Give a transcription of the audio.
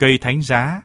Cây thánh giá.